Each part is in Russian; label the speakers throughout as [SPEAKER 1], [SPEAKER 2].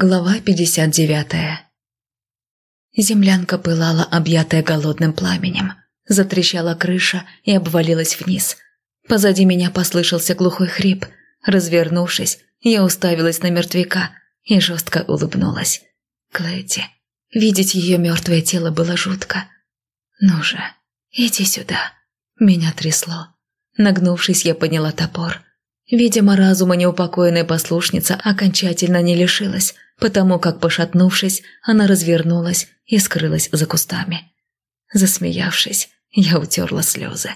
[SPEAKER 1] Глава 59 Землянка пылала, объятая голодным пламенем. Затрещала крыша и обвалилась вниз. Позади меня послышался глухой хрип. Развернувшись, я уставилась на мертвяка и жестко улыбнулась. Клэти. Видеть ее мертвое тело было жутко. «Ну же, иди сюда». Меня трясло. Нагнувшись, я подняла топор. Видимо, разума неупокоенная послушница окончательно не лишилась, потому как, пошатнувшись, она развернулась и скрылась за кустами. Засмеявшись, я утерла слезы.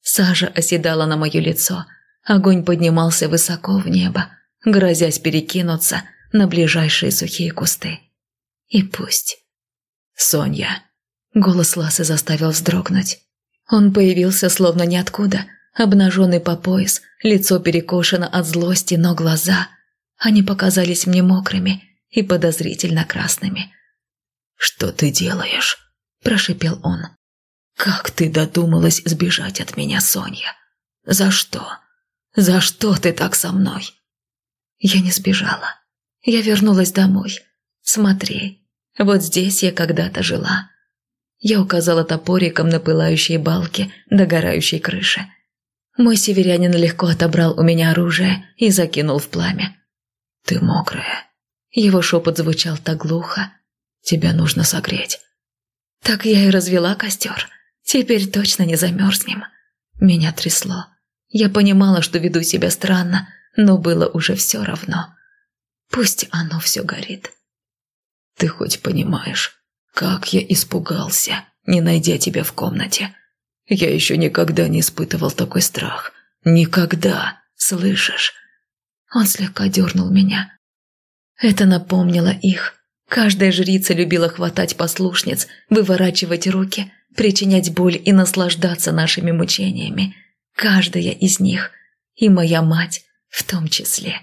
[SPEAKER 1] Сажа оседала на мое лицо, огонь поднимался высоко в небо, грозясь перекинуться на ближайшие сухие кусты. И пусть. «Соня!» Голос Ласы заставил вздрогнуть. Он появился словно ниоткуда – обнаженный по пояс, лицо перекошено от злости, но глаза... Они показались мне мокрыми и подозрительно красными. «Что ты делаешь?» – прошипел он. «Как ты додумалась сбежать от меня, Соня? За что? За что ты так со мной?» Я не сбежала. Я вернулась домой. Смотри, вот здесь я когда-то жила. Я указала топориком на пылающие балки догорающей крыши. Мой северянин легко отобрал у меня оружие и закинул в пламя. «Ты мокрая». Его шепот звучал так глухо. «Тебя нужно согреть». Так я и развела костер. Теперь точно не замерзнем. Меня трясло. Я понимала, что веду себя странно, но было уже все равно. Пусть оно все горит. Ты хоть понимаешь, как я испугался, не найдя тебя в комнате. Я еще никогда не испытывал такой страх. Никогда, слышишь? Он слегка дернул меня. Это напомнило их. Каждая жрица любила хватать послушниц, выворачивать руки, причинять боль и наслаждаться нашими мучениями. Каждая из них. И моя мать в том числе.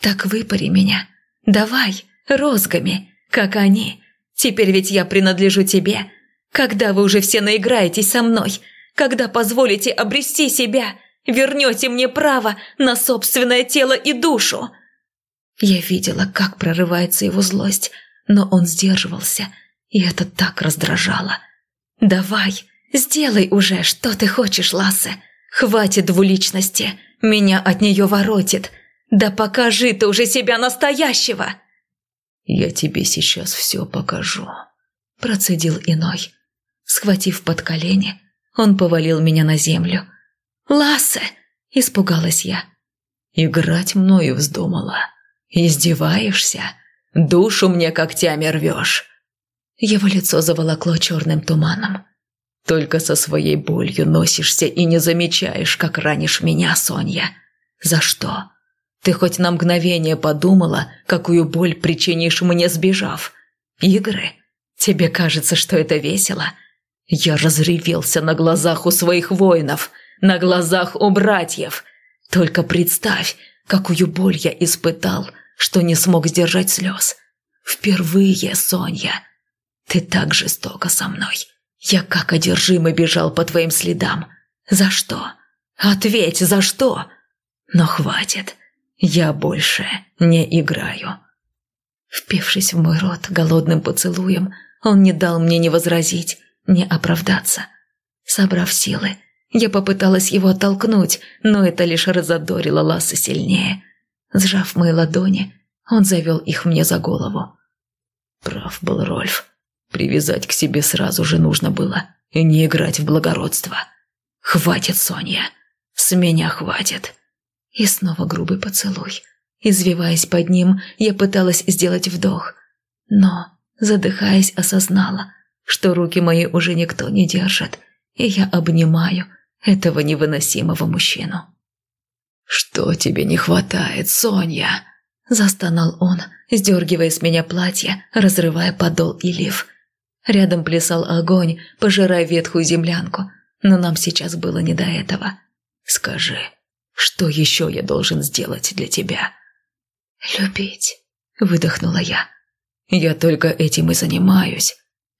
[SPEAKER 1] Так выпари меня. Давай, розгами, как они. Теперь ведь я принадлежу тебе, когда вы уже все наиграетесь со мной? Когда позволите обрести себя? Вернете мне право на собственное тело и душу?» Я видела, как прорывается его злость, но он сдерживался, и это так раздражало. «Давай, сделай уже, что ты хочешь, Лассе. Хватит двуличности, меня от нее воротит. Да покажи ты уже себя настоящего!» «Я тебе сейчас все покажу», – процедил иной. Схватив под колени, он повалил меня на землю. «Лассе!» – испугалась я. «Играть мною вздумала. Издеваешься? Душу мне когтями рвешь!» Его лицо заволокло черным туманом. «Только со своей болью носишься и не замечаешь, как ранишь меня, Соня. За что? Ты хоть на мгновение подумала, какую боль причинишь мне, сбежав? Игры? Тебе кажется, что это весело?» Я разревелся на глазах у своих воинов, на глазах у братьев. Только представь, какую боль я испытал, что не смог сдержать слез. Впервые, Соня. Ты так жестоко со мной. Я как одержимый бежал по твоим следам. За что? Ответь, за что? Но хватит. Я больше не играю. Впившись в мой рот голодным поцелуем, он не дал мне не возразить, не оправдаться. Собрав силы, я попыталась его оттолкнуть, но это лишь разодорило Ласса сильнее. Сжав мои ладони, он завел их мне за голову. Прав был Рольф. Привязать к себе сразу же нужно было и не играть в благородство. «Хватит, Соня! С меня хватит!» И снова грубый поцелуй. Извиваясь под ним, я пыталась сделать вдох, но, задыхаясь, осознала, что руки мои уже никто не держит, и я обнимаю этого невыносимого мужчину. «Что тебе не хватает, Соня?» – застонал он, сдергивая с меня платье, разрывая подол и лиф. Рядом плясал огонь, пожирая ветхую землянку, но нам сейчас было не до этого. «Скажи, что еще я должен сделать для тебя?» «Любить», – выдохнула я. «Я только этим и занимаюсь»,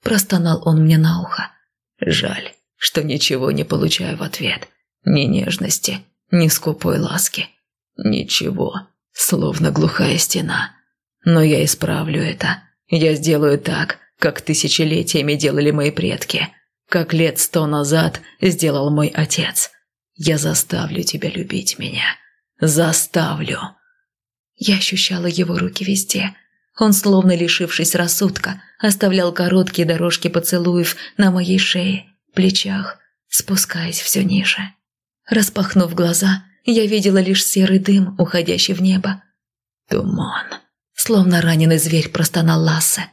[SPEAKER 1] Простонал он мне на ухо. Жаль, что ничего не получаю в ответ. Ни нежности, ни скупой ласки. Ничего, словно глухая стена.
[SPEAKER 2] Но я исправлю это. Я сделаю так, как тысячелетиями делали мои предки, как лет сто назад сделал мой отец. Я заставлю тебя любить меня. Заставлю.
[SPEAKER 1] Я ощущала его руки везде. Он, словно лишившись рассудка, оставлял короткие дорожки поцелуев на моей шее, плечах, спускаясь все ниже. Распахнув глаза, я видела лишь серый дым, уходящий в небо.
[SPEAKER 2] «Туман»,
[SPEAKER 1] словно раненый зверь простонал Лассе.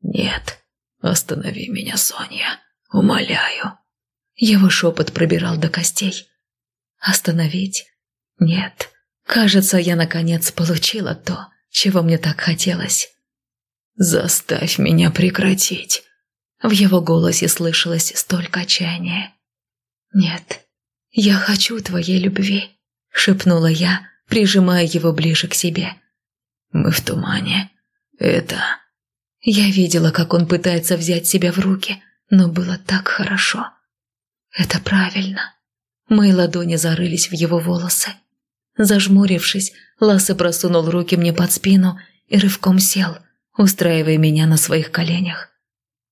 [SPEAKER 2] «Нет, останови меня, Соня, умоляю».
[SPEAKER 1] Его шепот пробирал до костей. «Остановить? Нет. Кажется, я наконец получила то, чего мне так хотелось».
[SPEAKER 2] «Заставь меня прекратить».
[SPEAKER 1] В его голосе слышалось столько отчаяния. «Нет, я хочу твоей любви», — шепнула я, прижимая его ближе к себе.
[SPEAKER 2] «Мы в тумане. Это...»
[SPEAKER 1] Я видела, как он пытается взять себя в руки, но было так хорошо. Это правильно. Мои ладони зарылись в его волосы. Зажмурившись, Лассе просунул руки мне под спину и рывком сел, устраивая меня на своих коленях.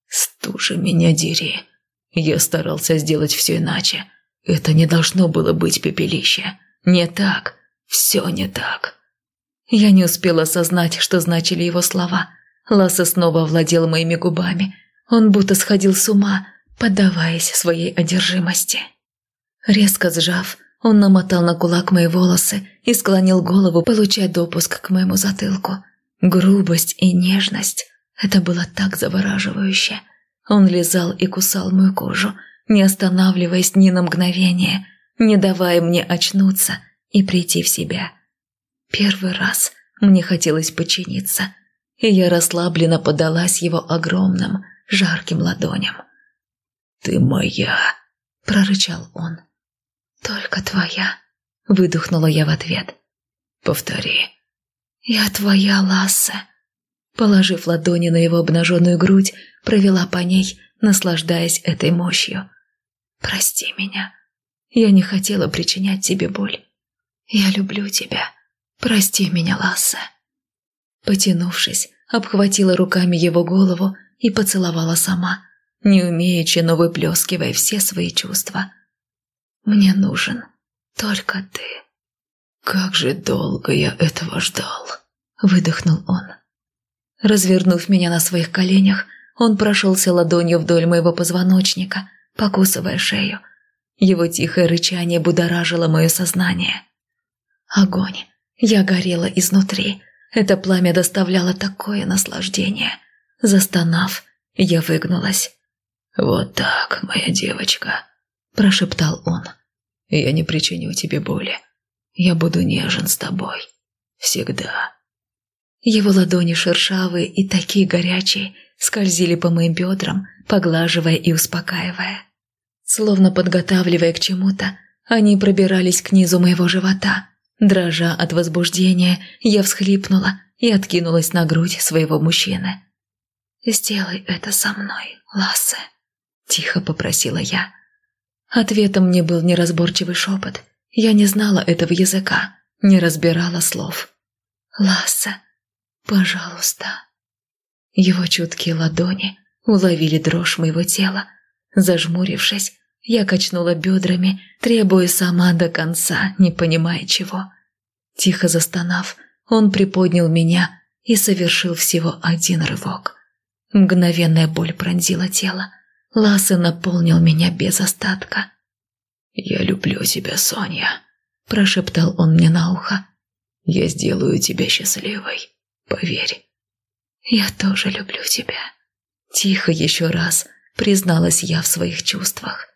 [SPEAKER 2] «Стужа меня дери. Я старался сделать все иначе. Это не должно было быть пепелище. Не так. Все не так».
[SPEAKER 1] Я не успела осознать, что значили его слова – Ласса снова овладел моими губами. Он будто сходил с ума, поддаваясь своей одержимости. Резко сжав, он намотал на кулак мои волосы и склонил голову, получая допуск к моему затылку. Грубость и нежность – это было так завораживающе. Он лизал и кусал мою кожу, не останавливаясь ни на мгновение, не давая мне очнуться и прийти в себя. Первый раз мне хотелось подчиниться – и я расслабленно подалась его огромным, жарким ладоням.
[SPEAKER 2] «Ты моя!»
[SPEAKER 1] – прорычал он. «Только твоя!» – выдохнула я в ответ.
[SPEAKER 2] «Повтори».
[SPEAKER 1] «Я твоя, Лассе!» Положив ладони на его обнаженную грудь, провела по ней, наслаждаясь этой мощью. «Прости меня. Я не хотела причинять тебе боль. Я люблю тебя. Прости меня, Лассе». Потянувшись, обхватила руками его голову и поцеловала сама, не умеючи, но выплескивая все свои чувства. «Мне нужен только ты».
[SPEAKER 2] «Как же долго я этого ждал!» – выдохнул он.
[SPEAKER 1] Развернув меня на своих коленях, он прошелся ладонью вдоль моего позвоночника, покусывая шею. Его тихое рычание будоражило мое сознание. Огонь. Я горела изнутри, это пламя доставляло такое наслаждение. Застонав, я выгнулась.
[SPEAKER 2] «Вот так, моя девочка», –
[SPEAKER 1] прошептал он.
[SPEAKER 2] «Я не причиню тебе боли. Я буду нежен с тобой. Всегда».
[SPEAKER 1] Его ладони шершавые и такие горячие скользили по моим бедрам, поглаживая и успокаивая. Словно подготавливая к чему-то, они пробирались к низу моего живота, Дрожа от возбуждения, я всхлипнула и откинулась на грудь своего мужчины. «Сделай это со мной, Лассе», – тихо попросила я. Ответом мне был неразборчивый шепот. Я не знала этого языка, не разбирала слов. «Лассе, пожалуйста». Его чуткие ладони уловили дрожь моего тела. Зажмурившись, я качнула бедрами, требуя сама до конца, не понимая чего. Тихо застонав, он приподнял меня и совершил всего один рывок. Мгновенная боль пронзила тело. Лассе наполнил меня без остатка.
[SPEAKER 2] «Я люблю тебя, Соня», –
[SPEAKER 1] прошептал он мне на ухо.
[SPEAKER 2] «Я сделаю тебя счастливой, поверь».
[SPEAKER 1] «Я тоже люблю тебя», – тихо еще раз призналась я в своих чувствах.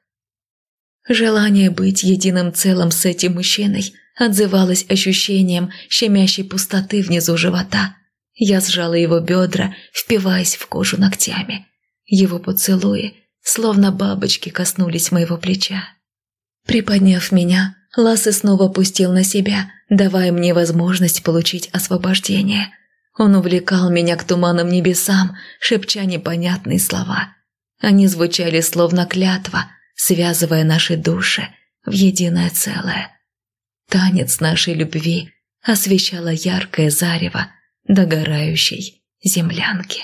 [SPEAKER 1] Желание быть единым целым с этим мужчиной отзывалось ощущением щемящей пустоты внизу живота. Я сжала его бедра, впиваясь в кожу ногтями. Его поцелуи, словно бабочки, коснулись моего плеча. Приподняв меня, Лассе снова пустил на себя, давая мне возможность получить освобождение. Он увлекал меня к туманным небесам, шепча непонятные слова. Они звучали словно клятва, связывая наши души в единое целое. Танец нашей любви освещало яркое зарево, догорающей землянки.